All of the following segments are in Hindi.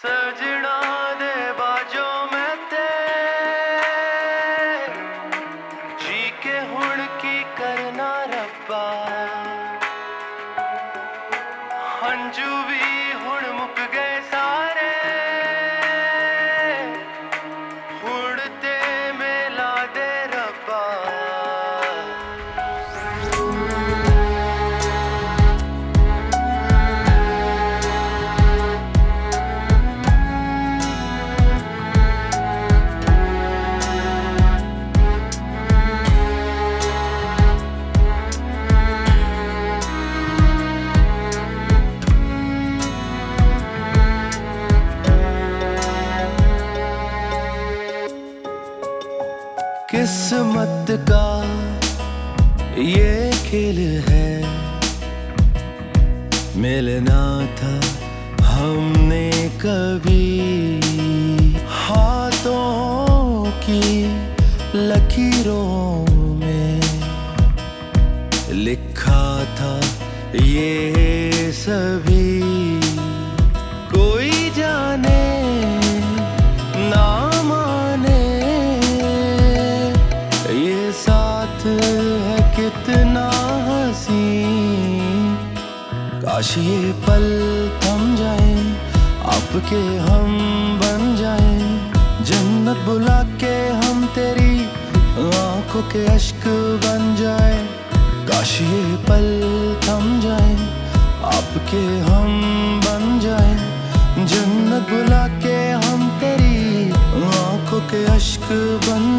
surgery. किस्मत का ये खेल है। मिलना था हमने कभी हाथों की लकीरों में। लिखा था ये सभी काश ये पल थम जाए, आपके हम बन जाए। जन्नत बुला के हम तेरी आँखों के अश्क बन जाए। काश ये पल थम जाए, आपके हम बन जाए। जन्नत बुला के हम तेरी आँखों के अश्क बन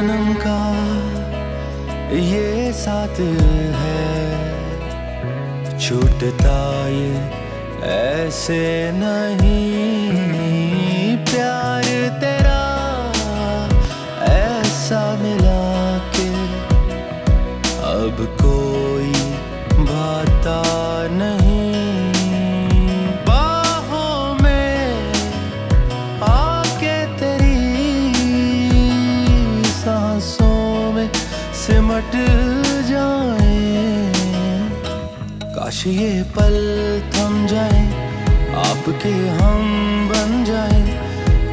जन्म का ये साथ है। छूटता ये ऐसे नहीं। प्यार सिमट जाए। काश ये पल थम जाए, आपके हम बन जाए।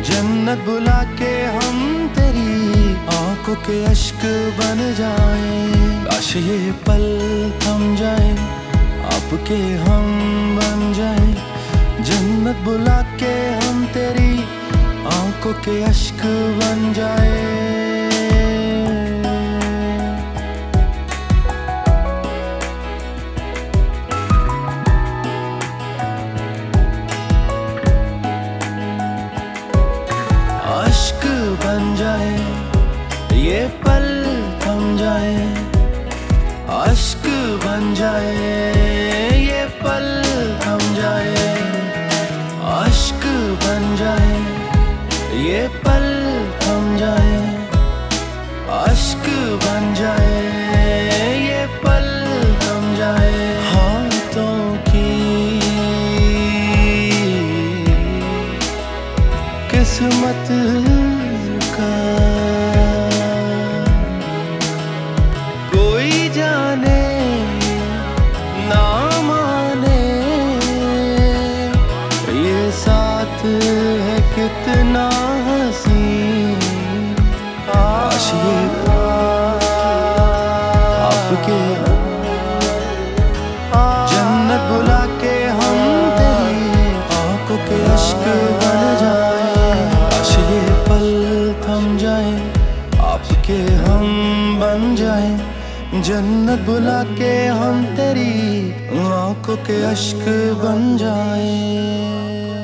जन्नत बुला के हम तेरी आँखों के अश्क बन जाए। काश ये पल थम जाए, आपके हम बन जाए। जन्नत बुला के हम तेरी आँखों के अश्क बन जाए। अश्क बन जाए, ये पल थम जाए। अश्क बन जाए, ये पल थम जाए। अश्क बन जाए, ये पल किस्मत जाने ये है कितना हसी। आपके हम बन जाए। जन्नत बुला के हम तेरी आँखों के अश्क बन जाए।